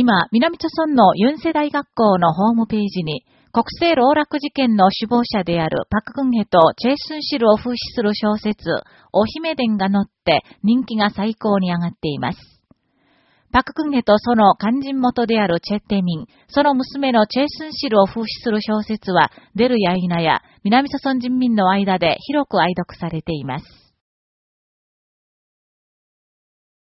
今、南朝村のユン世代学校のホームページに、国政老落事件の首謀者であるパククンヘとチェイスンシルを風刺する小説、お姫伝が載って人気が最高に上がっています。パククンヘとその肝心元であるチェッテミン、その娘のチェイスンシルを風刺する小説は、出るや否や、南朝村人民の間で広く愛読されています。